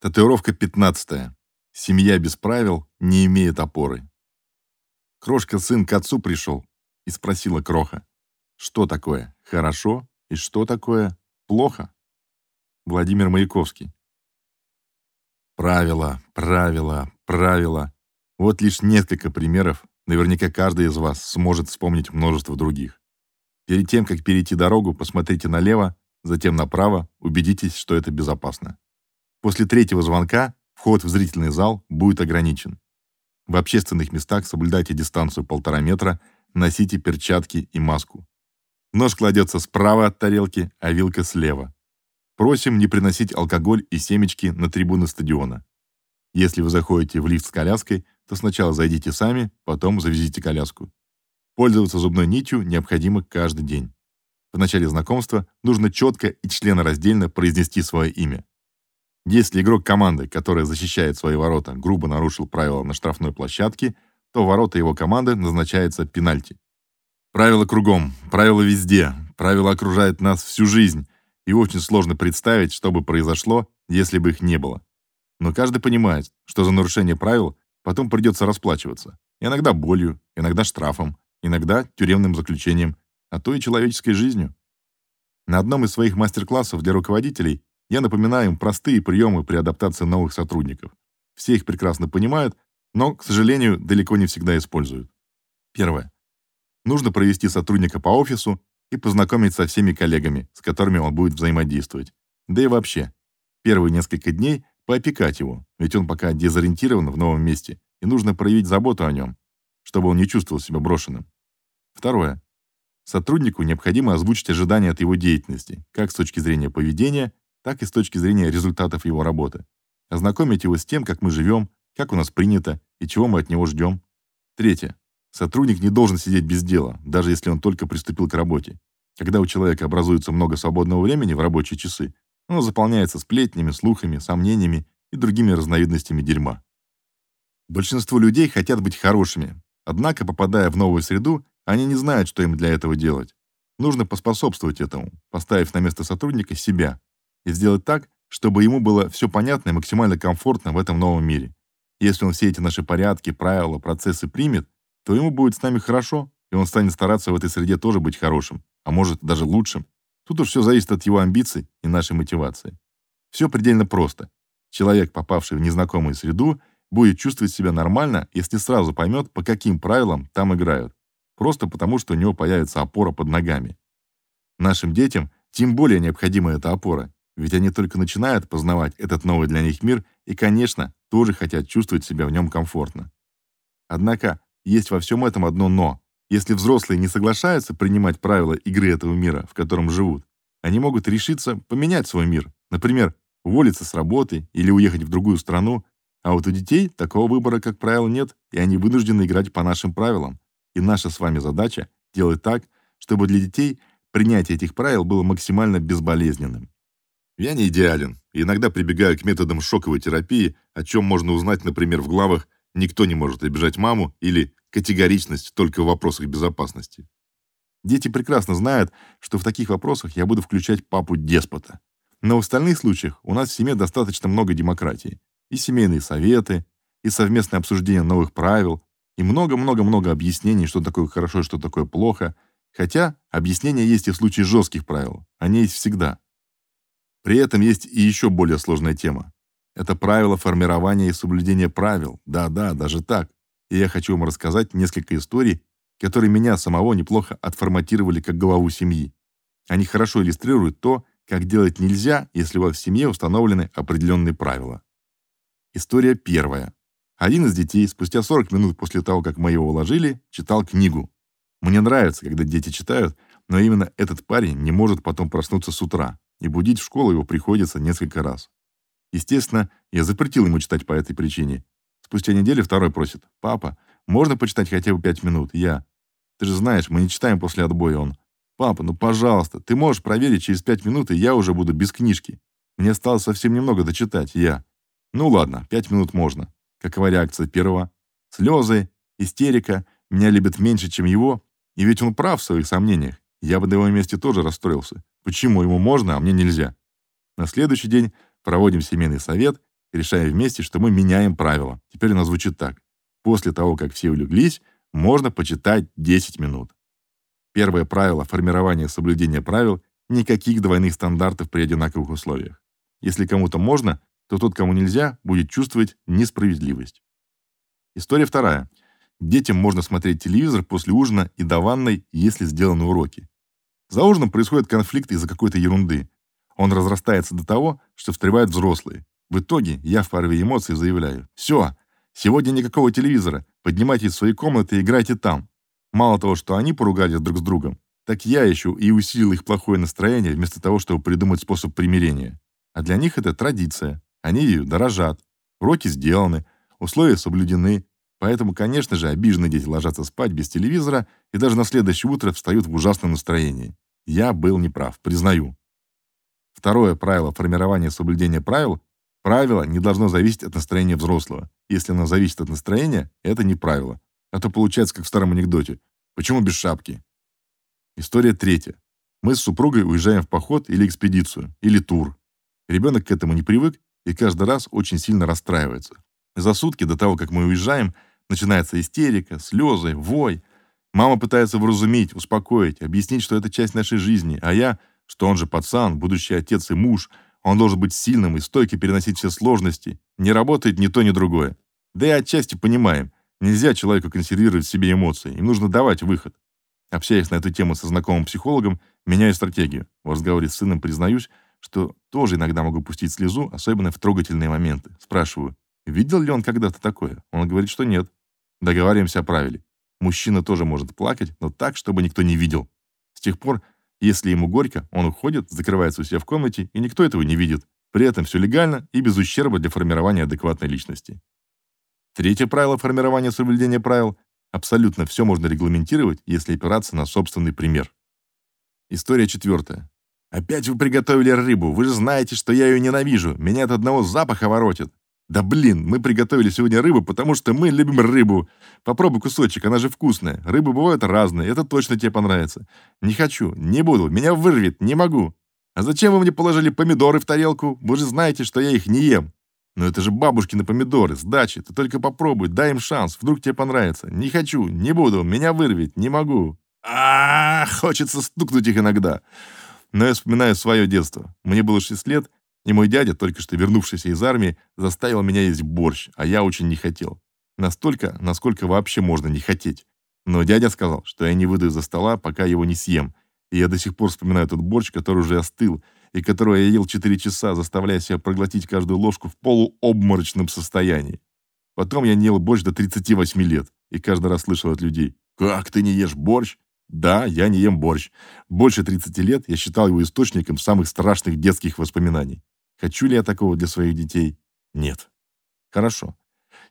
Татуировка 15. Семья без правил не имеет опоры. Крошка сын к отцу пришел и спросила Кроха, что такое хорошо и что такое плохо. Владимир Маяковский. Правила, правила, правила. Вот лишь несколько примеров. Наверняка каждый из вас сможет вспомнить множество других. Перед тем, как перейти дорогу, посмотрите налево, затем направо, убедитесь, что это безопасно. После третьего звонка вход в зрительный зал будет ограничен. В общественных местах соблюдайте дистанцию полтора метра, носите перчатки и маску. Нож кладется справа от тарелки, а вилка слева. Просим не приносить алкоголь и семечки на трибуны стадиона. Если вы заходите в лифт с коляской, то сначала зайдите сами, потом завезите коляску. Пользоваться зубной нитью необходимо каждый день. В начале знакомства нужно четко и членораздельно произнести свое имя. Если игрок команды, которая защищает свои ворота, грубо нарушил правила на штрафной площадке, то ворота его команды назначается пенальти. Правила кругом, правила везде, правила окружают нас всю жизнь, и очень сложно представить, что бы произошло, если бы их не было. Но каждый понимает, что за нарушение правил потом придется расплачиваться. Иногда болью, иногда штрафом, иногда тюремным заключением, а то и человеческой жизнью. На одном из своих мастер-классов для руководителей я напоминаю им простые приемы при адаптации новых сотрудников. Все их прекрасно понимают, но, к сожалению, далеко не всегда используют. Первое. Нужно провести сотрудника по офису и познакомить со всеми коллегами, с которыми он будет взаимодействовать. Да и вообще, первые несколько дней поопекать его, ведь он пока дезориентирован в новом месте, и нужно проявить заботу о нем, чтобы он не чувствовал себя брошенным. Второе. Сотруднику необходимо озвучить ожидания от его деятельности, как с точки зрения поведения, так и с точки зрения результатов его работы. Ознакомить его с тем, как мы живем, как у нас принято и чего мы от него ждем. Третье. Сотрудник не должен сидеть без дела, даже если он только приступил к работе. Когда у человека образуется много свободного времени в рабочие часы, оно заполняется сплетнями, слухами, сомнениями и другими разновидностями дерьма. Большинство людей хотят быть хорошими, однако, попадая в новую среду, они не знают, что им для этого делать. Нужно поспособствовать этому, поставив на место сотрудника себя, и сделать так, чтобы ему было все понятно и максимально комфортно в этом новом мире. Если он все эти наши порядки, правила, процессы примет, то ему будет с нами хорошо, и он станет стараться в этой среде тоже быть хорошим, а может даже лучшим. Тут уж все зависит от его амбиций и нашей мотивации. Все предельно просто. Человек, попавший в незнакомую среду, будет чувствовать себя нормально, если сразу поймет, по каким правилам там играют. Просто потому, что у него появится опора под ногами. Нашим детям тем более необходима эта опора, ведь они только начинают познавать этот новый для них мир и, конечно, тоже хотят чувствовать себя в нем комфортно. Однако, есть во всем этом одно «но». Если взрослые не соглашаются принимать правила игры этого мира, в котором живут, они могут решиться поменять свой мир. Например, уволиться с работы или уехать в другую страну. А вот у детей такого выбора, как правило, нет, и они вынуждены играть по нашим правилам. И наша с вами задача делать так, чтобы для детей принятие этих правил было максимально безболезненным. Я не идеален, иногда прибегаю к методам шоковой терапии, о чем можно узнать, например, в главах «Никто не может обижать маму» или «Категоричность только в вопросах безопасности». Дети прекрасно знают, что в таких вопросах я буду включать папу-деспота. Но в остальных случаях у нас в семье достаточно много демократии. И семейные советы, и совместное обсуждение новых правил, и много-много-много объяснений, что такое хорошо что такое плохо. Хотя объяснения есть и в случае жестких правил. Они есть всегда. При этом есть и еще более сложная тема. Это правила формирования и соблюдения правил. Да-да, даже так. И я хочу вам рассказать несколько историй, которые меня самого неплохо отформатировали как главу семьи. Они хорошо иллюстрируют то, как делать нельзя, если у вас в семье установлены определенные правила. История первая. Один из детей спустя 40 минут после того, как мы его уложили, читал книгу. Мне нравится, когда дети читают, но именно этот парень не может потом проснуться с утра и будить в школу его приходится несколько раз. Естественно, я запретил ему читать по этой причине. Спустя неделю второй просит: "Папа, можно почитать хотя бы пять минут?" Я: "Ты же знаешь, мы не читаем после отбоя". Он: "Папа, ну, пожалуйста, ты можешь проверить через пять минут, и я уже буду без книжки. Мне осталось совсем немного дочитать". Я: "Ну ладно, пять минут можно". Какова реакция первого? Слезы, истерика, меня любят меньше, чем его, и ведь он прав в своих сомнениях. Я бы на его месте тоже расстроился. Почему ему можно, а мне нельзя? На следующий день проводим семейный совет, и решаем вместе, что мы меняем правила. Теперь оно звучит так. После того, как все улеглись, можно почитать 10 минут. Первое правило формирования соблюдения правил никаких двойных стандартов при одинаковых условиях. Если кому-то можно, то тот, кому нельзя, будет чувствовать несправедливость. История вторая. Детям можно смотреть телевизор после ужина и до ванной, если сделаны уроки. За ужином происходит конфликт из-за какой-то ерунды. Он разрастается до того, что встревают взрослые. В итоге я в порыве эмоций заявляю: "Все, сегодня никакого телевизора. Поднимайтесь в свои комнаты и играйте там". Мало того, что они поругались друг с другом, так я еще и усилил их плохое настроение вместо того, чтобы придумать способ примирения. А для них это традиция. Они ее дорожат. Уроки сделаны, условия соблюдены. Поэтому, конечно же, обиженные дети ложатся спать без телевизора и даже на следующее утро встают в ужасном настроении. Я был неправ, признаю. Второе правило формирования соблюдения правил правило не должно зависеть от настроения взрослого. Если оно зависит от настроения, это не правило. А то получается как в старом анекдоте. Почему без шапки? История третья. Мы с супругой уезжаем в поход или экспедицию, или тур. Ребенок к этому не привык и каждый раз очень сильно расстраивается. За сутки до того, как мы уезжаем, начинается истерика, слезы, вой. Мама пытается вразумить, успокоить, объяснить, что это часть нашей жизни, а я, что он же пацан, будущий отец и муж, он должен быть сильным и стойко переносить все сложности. Не работает ни то, ни другое. Да и отчасти понимаем, нельзя человеку консервировать в себе эмоции, им нужно давать выход. Общаясь на эту тему со знакомым психологом, меняю стратегию. В разговоре с сыном признаюсь, что тоже иногда могу пустить слезу, особенно в трогательные моменты. Спрашиваю, видел ли он когда-то такое? Он говорит, что нет. Договариваемся о правиле. Мужчина тоже может плакать, но так, чтобы никто не видел. С тех пор, если ему горько, он уходит, закрывается у себя в комнате, и никто этого не видит. При этом все легально и без ущерба для формирования адекватной личности. Третье правило формирования соблюдения правил абсолютно все можно регламентировать, если опираться на собственный пример. История четвертая. Опять вы приготовили рыбу. Вы же знаете, что я ее ненавижу. Меня от одного запаха воротит. Да блин, мы приготовили сегодня рыбу, потому что мы любим рыбу. Попробуй кусочек, она же вкусная. Рыбы бывают разные, это точно тебе понравится. Не хочу, не буду, меня вырвет, не могу. А зачем вы мне положили помидоры в тарелку? Вы же знаете, что я их не ем. Но это же бабушкины помидоры с дачи. Ты только попробуй, дай им шанс, вдруг тебе понравится. Не хочу, не буду, меня вырвет, не могу. А, -а, -а хочется стукнуть их иногда. Но я вспоминаю свое детство. Мне было 6 лет, и мой дядя, только что вернувшийся из армии, заставил меня есть борщ, а я очень не хотел. Настолько, насколько вообще можно не хотеть. Но дядя сказал, что я не выйду из-за стола, пока его не съем. И я до сих пор вспоминаю тот борщ, который уже остыл, и которого я ел 4 часа, заставляя себя проглотить каждую ложку в полуобморочном состоянии. Потом я не ел борщ до 38 лет, и каждый раз слышал от людей: "Как ты не ешь борщ?" Да, я не ем борщ. Больше 30 лет я считал его источником самых страшных детских воспоминаний. Хочу ли я такого для своих детей? Нет. Хорошо.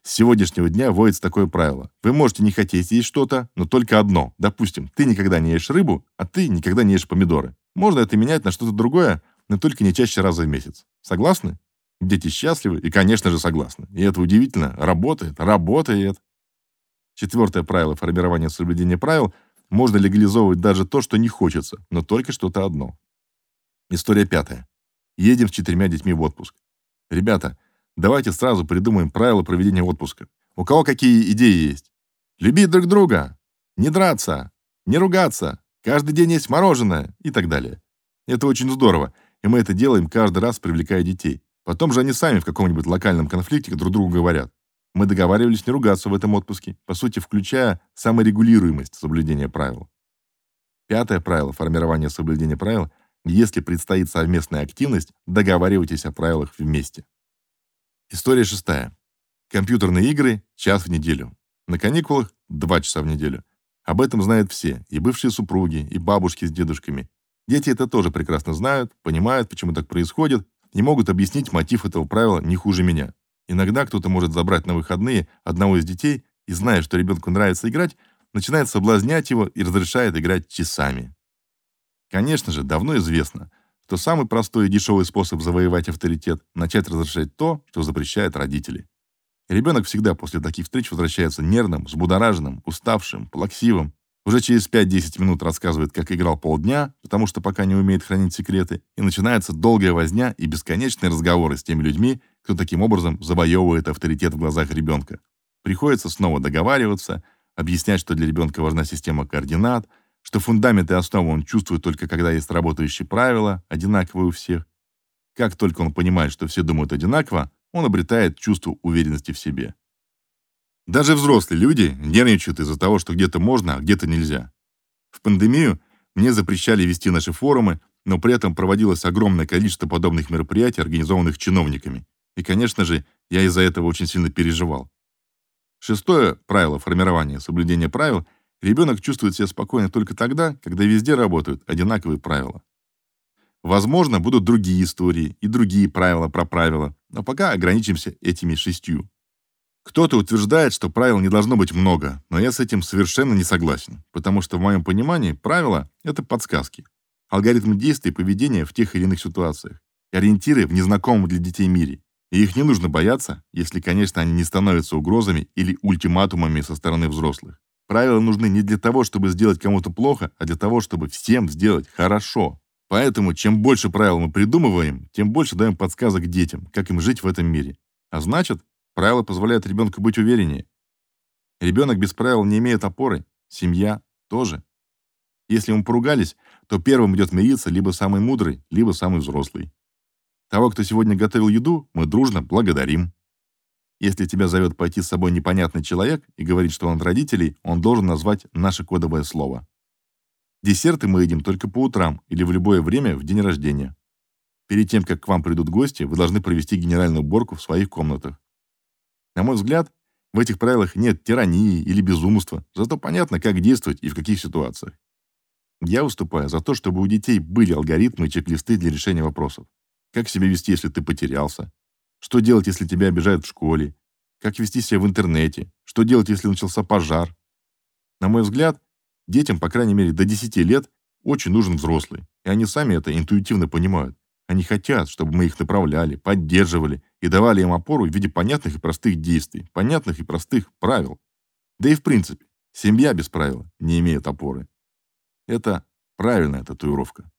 С сегодняшнего дня вводится такое правило. Вы можете не хотеть есть что-то, но только одно. Допустим, ты никогда не ешь рыбу, а ты никогда не ешь помидоры. Можно это менять на что-то другое, но только не чаще раза в месяц. Согласны? Дети счастливы и, конечно же, согласны. И это удивительно. Работает, работает. Четвертое правило формирования соблюдения правил – можно легализовывать даже то, что не хочется, но только что-то одно. История пятая. Едем с четырьмя детьми в отпуск. Ребята, давайте сразу придумаем правила проведения отпуска. У кого какие идеи есть? Любить друг друга, не драться, не ругаться, каждый день есть мороженое и так далее. Это очень здорово, и мы это делаем каждый раз, привлекая детей. Потом же они сами в каком-нибудь локальном конфликте друг другу говорят: мы договаривались не ругаться в этом отпуске, по сути, включая саморегулируемость соблюдения правил. Пятое правило формирования соблюдения правил если предстоит совместная активность, договаривайтесь о правилах вместе. История шестая. Компьютерные игры час в неделю. На каникулах два часа в неделю. Об этом знают все, и бывшие супруги, и бабушки с дедушками. Дети это тоже прекрасно знают, понимают, почему так происходит, и могут объяснить мотив этого правила не хуже меня. Иногда кто-то может забрать на выходные одного из детей и, зная, что ребенку нравится играть, начинает соблазнять его и разрешает играть часами. Конечно же, давно известно, что самый простой и дешевый способ завоевать авторитет начать разрешать то, что запрещают родители. ребенок всегда после таких встреч возвращается нервным, взбудораженным, уставшим, плаксивым. Уже через 5-10 минут рассказывает, как играл полдня, потому что пока не умеет хранить секреты, и начинается долгая возня и бесконечные разговоры с теми людьми, кто таким образом завоевывает авторитет в глазах ребенка. Приходится снова договариваться, объяснять, что для ребенка важна система координат, что фундамент и основу он чувствует только когда есть работающие правила, одинаковые у всех. Как только он понимает, что все думают одинаково, он обретает чувство уверенности в себе. Даже взрослые люди нервничают из-за того, что где-то можно, а где-то нельзя. В пандемию мне запрещали вести наши форумы, но при этом проводилось огромное количество подобных мероприятий, организованных чиновниками. И, конечно же, я из-за этого очень сильно переживал. Шестое правило формирования соблюдения правил – ребенок чувствует себя спокойно только тогда, когда везде работают одинаковые правила. Возможно, будут другие истории и другие правила про правила, но пока ограничимся этими шестью. Кто-то утверждает, что правил не должно быть много, но я с этим совершенно не согласен, потому что в моем понимании правила это подсказки, алгоритмы действий и поведения в тех или иных ситуациях, ориентиры в незнакомом для детей мире. И их не нужно бояться, если, конечно, они не становятся угрозами или ультиматумами со стороны взрослых. Правила нужны не для того, чтобы сделать кому-то плохо, а для того, чтобы всем сделать хорошо. Поэтому чем больше правил мы придумываем, тем больше даем подсказок детям, как им жить в этом мире. А значит, Правила позволяют ребенку быть увереннее. Ребенок без правил не имеет опоры, семья тоже. Если мы поругались, то первым идет мириться либо самый мудрый, либо самый взрослый. Того, кто сегодня готовил еду, мы дружно благодарим. Если тебя зовет пойти с собой непонятный человек и говорит, что он от родителей, он должен назвать наше кодовое слово. Десерты мы едим только по утрам или в любое время в день рождения. Перед тем, как к вам придут гости, вы должны провести генеральную уборку в своих комнатах. На мой взгляд, в этих правилах нет тирании или безумства, зато понятно, как действовать и в каких ситуациях. Я выступаю за то, чтобы у детей были алгоритмы и чек-листы для решения вопросов. Как себя вести, если ты потерялся? Что делать, если тебя обижают в школе? Как вести себя в интернете? Что делать, если начался пожар? На мой взгляд, детям, по крайней мере, до 10 лет очень нужен взрослый, и они сами это интуитивно понимают. Они хотят, чтобы мы их направляли, поддерживали и давали им опору в виде понятных и простых действий, понятных и простых правил. Да и в принципе, семья без правил не имеет опоры. Это правильная татуировка.